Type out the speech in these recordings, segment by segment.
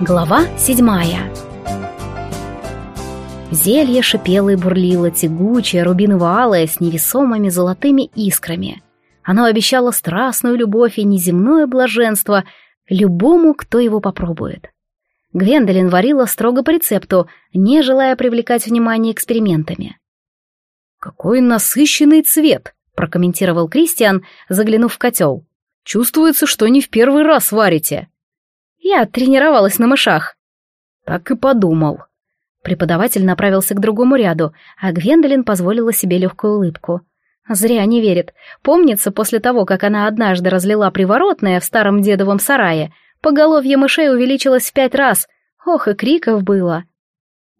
Глава седьмая Зелье шипело и бурлило, тягучее, рубиново-алое, с невесомыми золотыми искрами. Оно обещало страстную любовь и неземное блаженство любому, кто его попробует. Гвендолин варила строго по рецепту, не желая привлекать внимание экспериментами. «Какой насыщенный цвет!» — прокомментировал Кристиан, заглянув в котел. «Чувствуется, что не в первый раз варите». «Я тренировалась на мышах». «Так и подумал». Преподаватель направился к другому ряду, а Гвендолин позволила себе легкую улыбку. Зря не верит. Помнится, после того, как она однажды разлила приворотное в старом дедовом сарае, поголовье мышей увеличилось в пять раз. Ох, и криков было.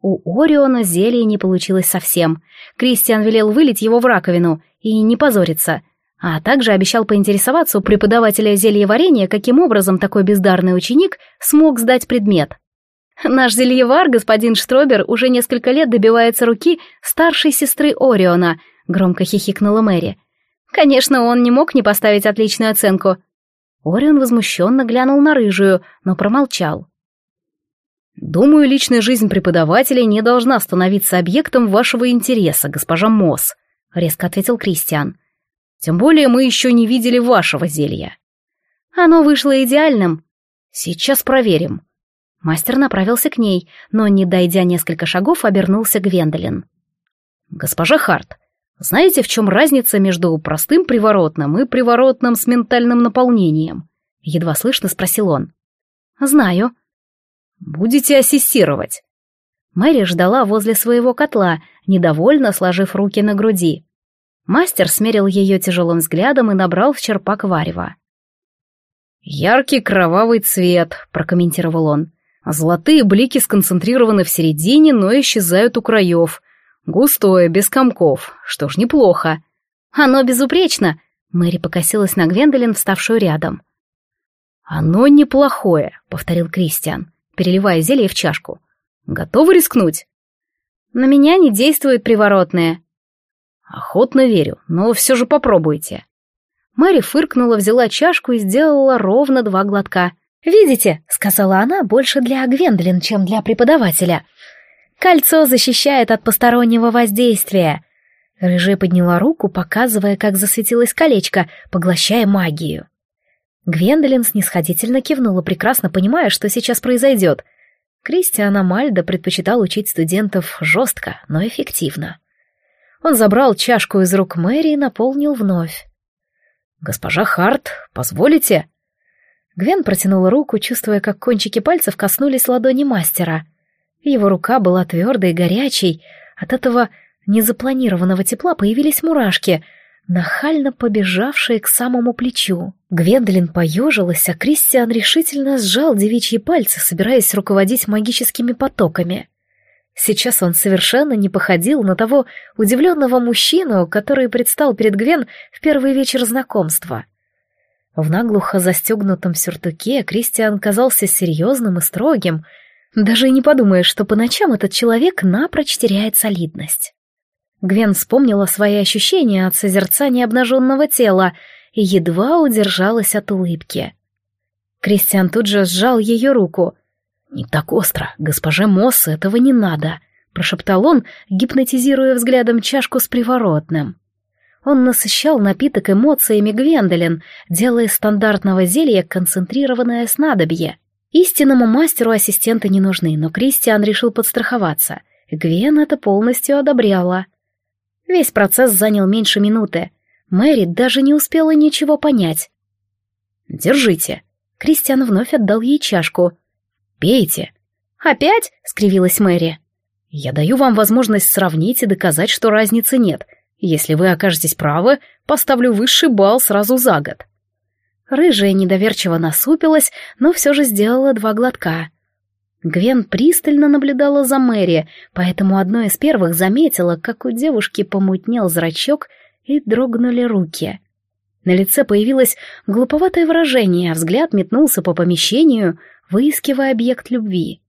У Ориона зелье не получилось совсем. Кристиан велел вылить его в раковину и не позориться, а также обещал поинтересоваться у преподавателя зельеварения, каким образом такой бездарный ученик смог сдать предмет. Наш зельевар, господин Штробер, уже несколько лет добивается руки старшей сестры Ориона, громко хихикнула Мэри. Конечно, он не мог не поставить отличную оценку. Орион возмущенно глянул на рыжую, но промолчал. «Думаю, личная жизнь преподавателя не должна становиться объектом вашего интереса, госпожа Мосс», — резко ответил Кристиан. «Тем более мы еще не видели вашего зелья». «Оно вышло идеальным». «Сейчас проверим». Мастер направился к ней, но, не дойдя несколько шагов, обернулся Гвендолин. «Госпожа Харт, знаете, в чем разница между простым приворотным и приворотным с ментальным наполнением?» Едва слышно спросил он. «Знаю», «Будете ассистировать». Мэри ждала возле своего котла, недовольно сложив руки на груди. Мастер смерил ее тяжелым взглядом и набрал в черпак варева. «Яркий кровавый цвет», — прокомментировал он. «Золотые блики сконцентрированы в середине, но исчезают у краев. Густое, без комков. Что ж, неплохо». «Оно безупречно», — Мэри покосилась на Гвендолин, вставшую рядом. «Оно неплохое», — повторил Кристиан переливая зелье в чашку. «Готовы рискнуть?» «На меня не действует приворотное». «Охотно верю, но все же попробуйте». Мэри фыркнула, взяла чашку и сделала ровно два глотка. «Видите», — сказала она, — «больше для Гвендолин, чем для преподавателя. Кольцо защищает от постороннего воздействия». Рыжая подняла руку, показывая, как засветилось колечко, поглощая магию. Гвендолин снисходительно кивнула, прекрасно понимая, что сейчас произойдет. Кристиан Амальдо предпочитал учить студентов жестко, но эффективно. Он забрал чашку из рук Мэри и наполнил вновь. «Госпожа Харт, позволите?» Гвен протянула руку, чувствуя, как кончики пальцев коснулись ладони мастера. Его рука была твердой и горячей. От этого незапланированного тепла появились мурашки — нахально побежавшие к самому плечу. Гвендолин поежилась, а Кристиан решительно сжал девичьи пальцы, собираясь руководить магическими потоками. Сейчас он совершенно не походил на того удивленного мужчину, который предстал перед Гвен в первый вечер знакомства. В наглухо застегнутом сюртуке Кристиан казался серьезным и строгим, даже и не подумаешь, что по ночам этот человек напрочь теряет солидность. Гвен вспомнила свои ощущения от созерцания обнаженного тела и едва удержалась от улыбки. Кристиан тут же сжал ее руку. «Не так остро, госпоже Мосс, этого не надо», — прошептал он, гипнотизируя взглядом чашку с приворотным. Он насыщал напиток эмоциями Гвендолин, делая стандартного зелья концентрированное снадобье. Истинному мастеру ассистенты не нужны, но Кристиан решил подстраховаться. Гвен это полностью одобряла. Весь процесс занял меньше минуты. Мэри даже не успела ничего понять. «Держите». Кристиан вновь отдал ей чашку. «Пейте». «Опять?» — скривилась Мэри. «Я даю вам возможность сравнить и доказать, что разницы нет. Если вы окажетесь правы, поставлю высший балл сразу за год». Рыжая недоверчиво насупилась, но все же сделала два глотка. Гвен пристально наблюдала за Мэри, поэтому одной из первых заметила, как у девушки помутнел зрачок и дрогнули руки. На лице появилось глуповатое выражение, а взгляд метнулся по помещению, выискивая объект любви.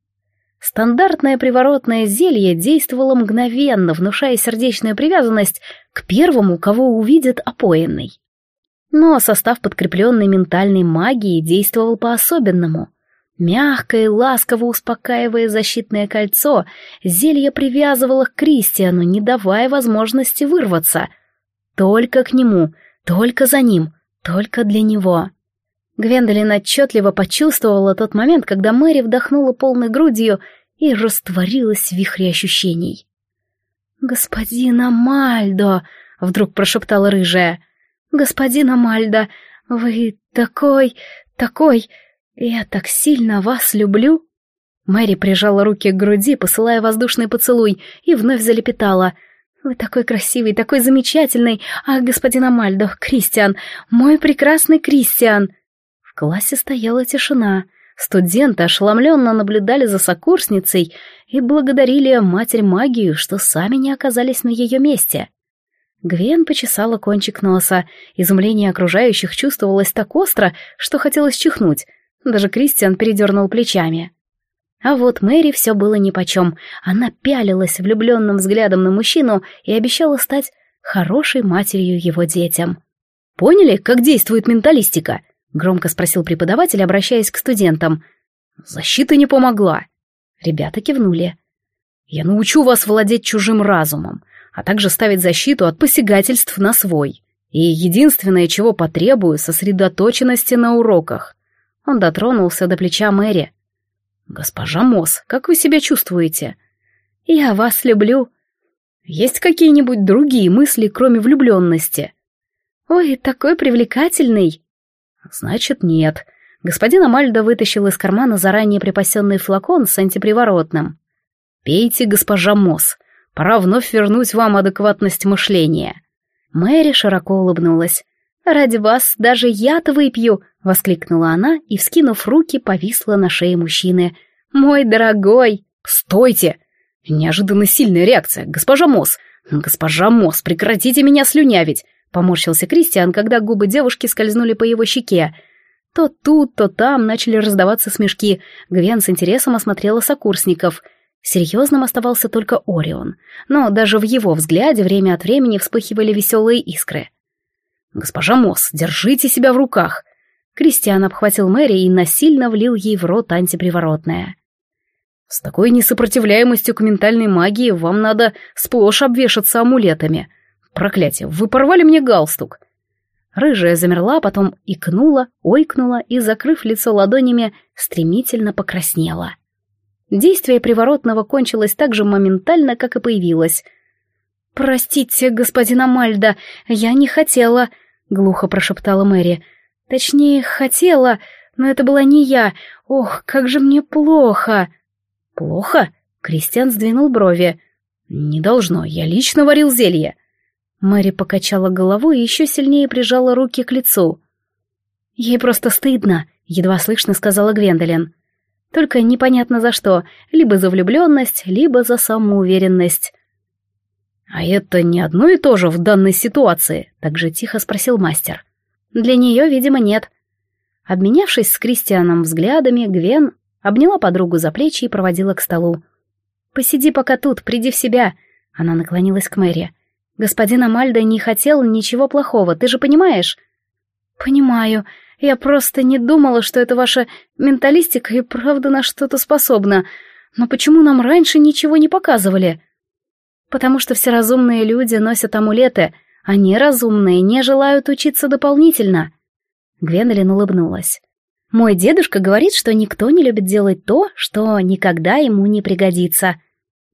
Стандартное приворотное зелье действовало мгновенно, внушая сердечную привязанность к первому, кого увидит опоенный. Но состав подкрепленный ментальной магией действовал по-особенному — Мягко и ласково успокаивая защитное кольцо, зелье привязывало к Кристиану, не давая возможности вырваться. Только к нему, только за ним, только для него. Гвендолин отчетливо почувствовала тот момент, когда Мэри вдохнула полной грудью и растворилась в вихре ощущений. «Господин Амальдо!» — вдруг прошептала рыжая. «Господин Амальдо, вы такой, такой... Я так сильно вас люблю!» Мэри прижала руки к груди, посылая воздушный поцелуй, и вновь залепетала. «Вы такой красивый, такой замечательный! Ах, господин Амальдо, Кристиан, мой прекрасный Кристиан!» Классе стояла тишина. Студенты ошеломленно наблюдали за сокурсницей и благодарили Матерь Магию, что сами не оказались на ее месте. Гвен почесала кончик носа. Изумление окружающих чувствовалось так остро, что хотелось чихнуть. Даже Кристиан передернул плечами. А вот Мэри все было нипочем. Она пялилась влюбленным взглядом на мужчину и обещала стать хорошей матерью его детям. «Поняли, как действует менталистика?» — громко спросил преподаватель, обращаясь к студентам. «Защита не помогла». Ребята кивнули. «Я научу вас владеть чужим разумом, а также ставить защиту от посягательств на свой. И единственное, чего потребую, сосредоточенности на уроках». Он дотронулся до плеча Мэри. «Госпожа Мосс, как вы себя чувствуете?» «Я вас люблю». «Есть какие-нибудь другие мысли, кроме влюбленности?» «Ой, такой привлекательный!» «Значит, нет». Господин Амальдо вытащил из кармана заранее припасенный флакон с антиприворотным. «Пейте, госпожа Мосс. Пора вновь вернуть вам адекватность мышления». Мэри широко улыбнулась. «Ради вас даже я-то выпью!» — воскликнула она и, вскинув руки, повисла на шее мужчины. «Мой дорогой!» «Стойте!» Неожиданно сильная реакция. «Госпожа Мосс! Госпожа Мосс, прекратите меня слюнявить!» Поморщился Кристиан, когда губы девушки скользнули по его щеке. То тут, то там начали раздаваться смешки. Гвен с интересом осмотрела сокурсников. Серьезным оставался только Орион, но даже в его взгляде время от времени вспыхивали веселые искры. «Госпожа Мосс, держите себя в руках!» Кристиан обхватил Мэри и насильно влил ей в рот антиприворотное. «С такой несопротивляемостью к ментальной магии вам надо сплошь обвешаться амулетами. Проклятие, вы порвали мне галстук!» Рыжая замерла, потом икнула, ойкнула и, закрыв лицо ладонями, стремительно покраснела. Действие приворотного кончилось так же моментально, как и появилось. «Простите, господин Амальда, я не хотела», — глухо прошептала Мэри. «Точнее, хотела, но это была не я. Ох, как же мне плохо!» «Плохо?» — Кристиан сдвинул брови. «Не должно, я лично варил зелье. Мэри покачала головой и еще сильнее прижала руки к лицу. «Ей просто стыдно», — едва слышно сказала Гвендолин. «Только непонятно за что, либо за влюбленность, либо за самоуверенность». «А это не одно и то же в данной ситуации?» — так же тихо спросил мастер. «Для нее, видимо, нет». Обменявшись с Кристианом взглядами, Гвен обняла подругу за плечи и проводила к столу. «Посиди пока тут, приди в себя», — она наклонилась к Мэри. Господин Амальдо не хотел ничего плохого, ты же понимаешь? Понимаю. Я просто не думала, что это ваша менталистика и правда на что-то способна. Но почему нам раньше ничего не показывали? Потому что все разумные люди носят амулеты, а неразумные не желают учиться дополнительно. Гвендолин улыбнулась. Мой дедушка говорит, что никто не любит делать то, что никогда ему не пригодится.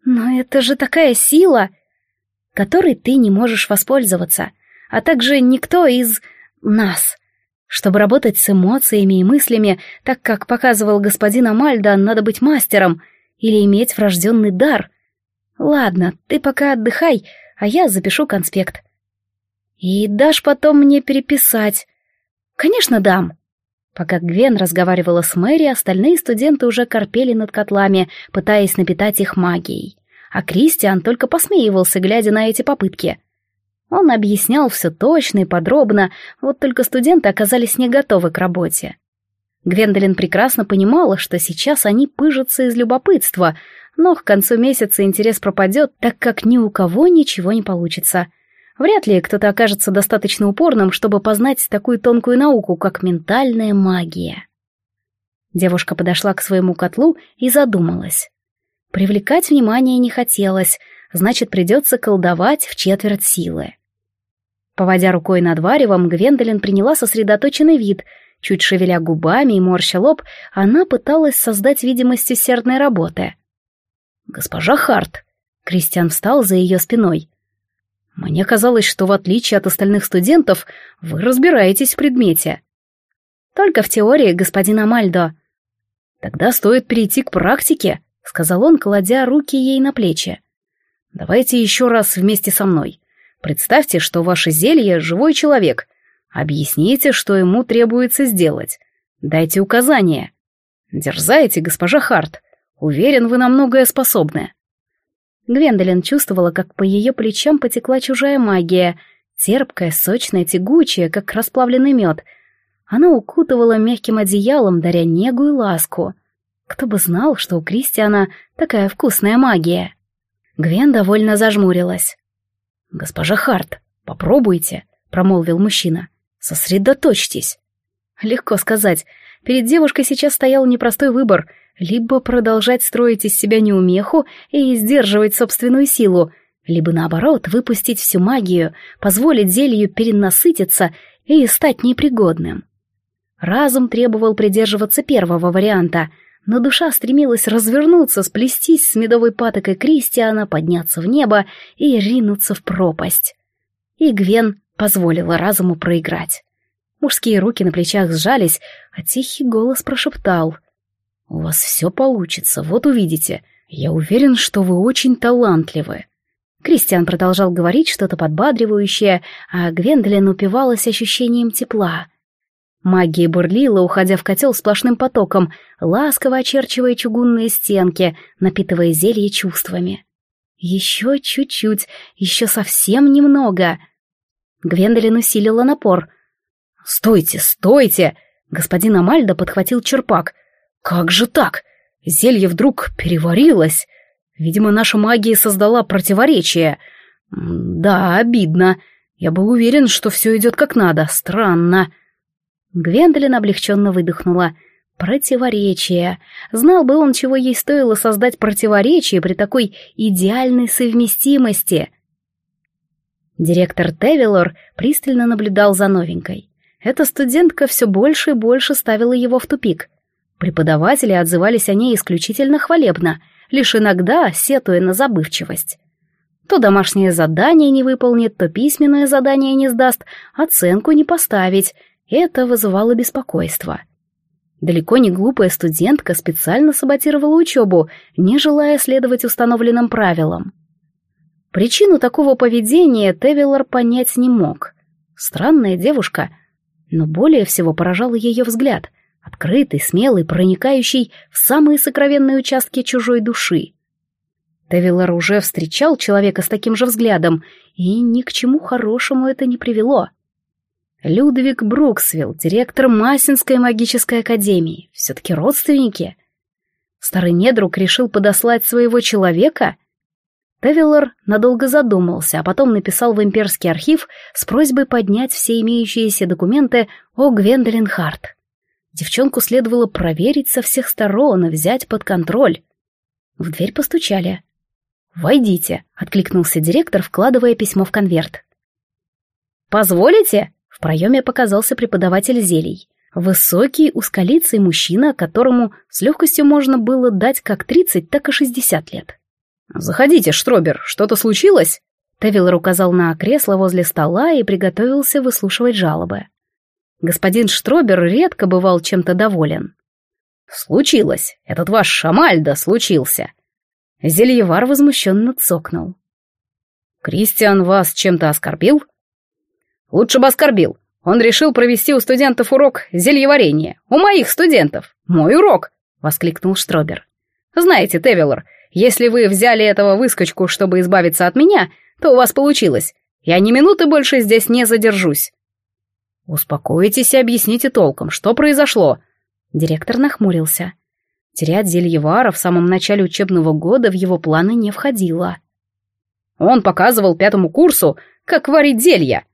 Но это же такая сила! Которой ты не можешь воспользоваться, а также никто из нас. Чтобы работать с эмоциями и мыслями, так как показывал господин Амальда, надо быть мастером или иметь врожденный дар. Ладно, ты пока отдыхай, а я запишу конспект. И дашь потом мне переписать? Конечно, дам. Пока Гвен разговаривала с Мэри, остальные студенты уже корпели над котлами, пытаясь напитать их магией а Кристиан только посмеивался, глядя на эти попытки. Он объяснял все точно и подробно, вот только студенты оказались не готовы к работе. Гвендолин прекрасно понимала, что сейчас они пыжатся из любопытства, но к концу месяца интерес пропадет, так как ни у кого ничего не получится. Вряд ли кто-то окажется достаточно упорным, чтобы познать такую тонкую науку, как ментальная магия. Девушка подошла к своему котлу и задумалась. Привлекать внимание не хотелось, значит, придется колдовать в четверть силы. Поводя рукой над варевом, Гвендолин приняла сосредоточенный вид. Чуть шевеля губами и морща лоб, она пыталась создать видимость усердной работы. «Госпожа Харт!» Кристиан встал за ее спиной. «Мне казалось, что в отличие от остальных студентов, вы разбираетесь в предмете». «Только в теории, господин Амальдо». «Тогда стоит перейти к практике», — сказал он, кладя руки ей на плечи. «Давайте еще раз вместе со мной. Представьте, что ваше зелье — живой человек. Объясните, что ему требуется сделать. Дайте указания. Дерзайте, госпожа Харт. Уверен, вы на многое способны». Гвендолин чувствовала, как по ее плечам потекла чужая магия, терпкая, сочная, тягучая, как расплавленный мед. Она укутывала мягким одеялом, даря негу и ласку. Кто бы знал, что у Кристиана такая вкусная магия. Гвен довольно зажмурилась. «Госпожа Харт, попробуйте», — промолвил мужчина. «Сосредоточьтесь». Легко сказать. Перед девушкой сейчас стоял непростой выбор — либо продолжать строить из себя неумеху и сдерживать собственную силу, либо наоборот выпустить всю магию, позволить зелью перенасытиться и стать непригодным. Разум требовал придерживаться первого варианта — но душа стремилась развернуться, сплестись с медовой патокой Кристиана, подняться в небо и ринуться в пропасть. И Гвен позволила разуму проиграть. Мужские руки на плечах сжались, а тихий голос прошептал. «У вас все получится, вот увидите. Я уверен, что вы очень талантливы». Кристиан продолжал говорить что-то подбадривающее, а Гвендолин упивалась ощущением тепла — Магия бурлила, уходя в котел сплошным потоком, ласково очерчивая чугунные стенки, напитывая зелье чувствами. Еще чуть-чуть, еще совсем немного. Гвендолин усилила напор. «Стойте, стойте!» Господин Амальдо подхватил черпак. «Как же так? Зелье вдруг переварилось. Видимо, наша магия создала противоречие. Да, обидно. Я был уверен, что все идет как надо. Странно». Гвендолин облегченно выдохнула. Противоречие. Знал бы он, чего ей стоило создать противоречие при такой идеальной совместимости. Директор Тевилор пристально наблюдал за новенькой. Эта студентка все больше и больше ставила его в тупик. Преподаватели отзывались о ней исключительно хвалебно, лишь иногда сетуя на забывчивость. То домашнее задание не выполнит, то письменное задание не сдаст, оценку не поставить — это вызывало беспокойство. Далеко не глупая студентка специально саботировала учебу, не желая следовать установленным правилам. Причину такого поведения Тевилор понять не мог. Странная девушка, но более всего поражал ее взгляд, открытый, смелый, проникающий в самые сокровенные участки чужой души. Тевилор уже встречал человека с таким же взглядом, и ни к чему хорошему это не привело. Людвиг Бруксвилл, директор Масинской магической академии. Все-таки родственники. Старый недруг решил подослать своего человека? Тевиллер надолго задумался, а потом написал в имперский архив с просьбой поднять все имеющиеся документы о Гвендолин Харт. Девчонку следовало проверить со всех сторон и взять под контроль. В дверь постучали. «Войдите», — откликнулся директор, вкладывая письмо в конверт. «Позволите?» В проеме показался преподаватель зелий. Высокий, узколицый мужчина, которому с легкостью можно было дать как 30, так и 60 лет. «Заходите, Штробер, что-то случилось?» Тевилор указал на кресло возле стола и приготовился выслушивать жалобы. Господин Штробер редко бывал чем-то доволен. «Случилось. Этот ваш Шамальда случился». Зельевар возмущенно цокнул. «Кристиан вас чем-то оскорбил?» Лучше бы оскорбил. Он решил провести у студентов урок зельеварения. У моих студентов. Мой урок!» — воскликнул Штробер. «Знаете, Тевилор, если вы взяли этого выскочку, чтобы избавиться от меня, то у вас получилось. Я ни минуты больше здесь не задержусь». «Успокойтесь и объясните толком, что произошло?» Директор нахмурился. Терять Зельевара в самом начале учебного года в его планы не входило. Он показывал пятому курсу, как варить зелья.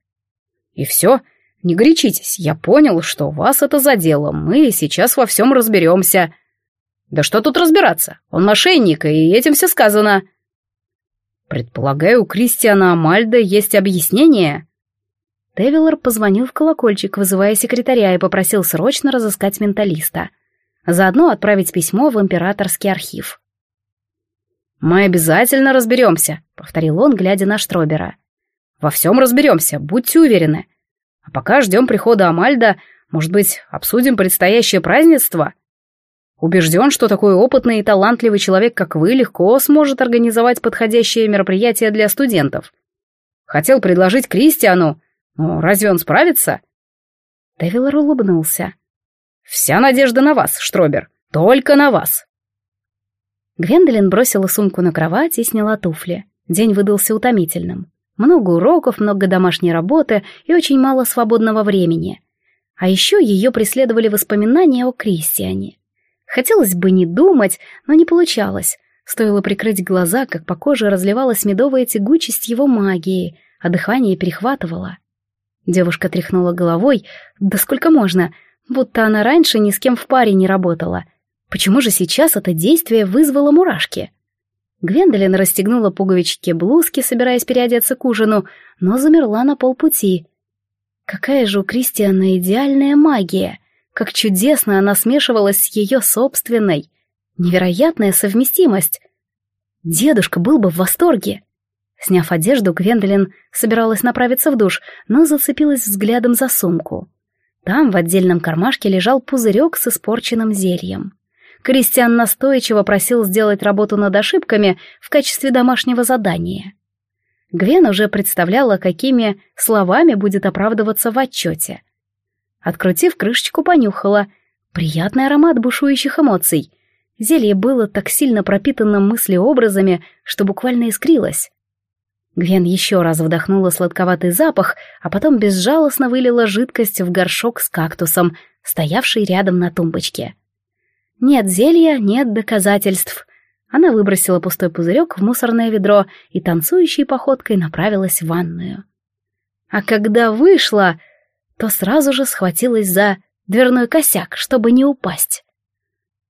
И все. Не горячитесь, я понял, что вас это задело, мы сейчас во всем разберемся. Да что тут разбираться? Он мошенник, и этим все сказано. Предполагаю, у Кристиана Амальда есть объяснение. Девилор позвонил в колокольчик, вызывая секретаря, и попросил срочно разыскать менталиста. Заодно отправить письмо в императорский архив. «Мы обязательно разберемся», — повторил он, глядя на Штробера. «Во всем разберемся, будьте уверены. А пока ждем прихода Амальда, может быть, обсудим предстоящее празднество? Убежден, что такой опытный и талантливый человек, как вы, легко сможет организовать подходящее мероприятие для студентов. Хотел предложить Кристиану, но разве он справится?» Девилор улыбнулся. «Вся надежда на вас, Штробер, только на вас». Гвендолин бросила сумку на кровать и сняла туфли. День выдался утомительным. Много уроков, много домашней работы и очень мало свободного времени. А еще ее преследовали воспоминания о Кристиане. Хотелось бы не думать, но не получалось. Стоило прикрыть глаза, как по коже разливалась медовая тягучесть его магии, а дыхание перехватывало. Девушка тряхнула головой, да сколько можно, будто она раньше ни с кем в паре не работала, Почему же сейчас это действие вызвало мурашки? Гвендолин расстегнула пуговички блузки, собираясь переодеться к ужину, но замерла на полпути. Какая же у Кристиана идеальная магия! Как чудесно она смешивалась с ее собственной! Невероятная совместимость! Дедушка был бы в восторге! Сняв одежду, Гвендолин собиралась направиться в душ, но зацепилась взглядом за сумку. Там в отдельном кармашке лежал пузырек с испорченным зельем. Кристиан настойчиво просил сделать работу над ошибками в качестве домашнего задания. Гвен уже представляла, какими словами будет оправдываться в отчете. Открутив крышечку, понюхала. Приятный аромат бушующих эмоций. Зелье было так сильно пропитано мыслеобразами, что буквально искрилось. Гвен еще раз вдохнула сладковатый запах, а потом безжалостно вылила жидкость в горшок с кактусом, стоявший рядом на тумбочке. Нет зелья, нет доказательств. Она выбросила пустой пузырек в мусорное ведро и танцующей походкой направилась в ванную. А когда вышла, то сразу же схватилась за дверной косяк, чтобы не упасть.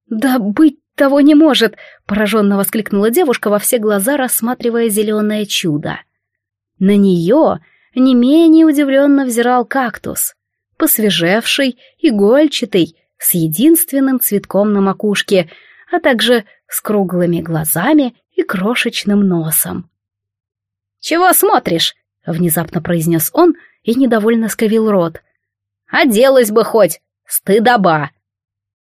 «Да быть того не может!» — пораженно воскликнула девушка во все глаза, рассматривая зеленое чудо. На нее не менее удивленно взирал кактус, посвежевший, игольчатый, с единственным цветком на макушке, а также с круглыми глазами и крошечным носом. «Чего смотришь?» — внезапно произнес он и недовольно скривил рот. «Оделась бы хоть! Стыдоба!»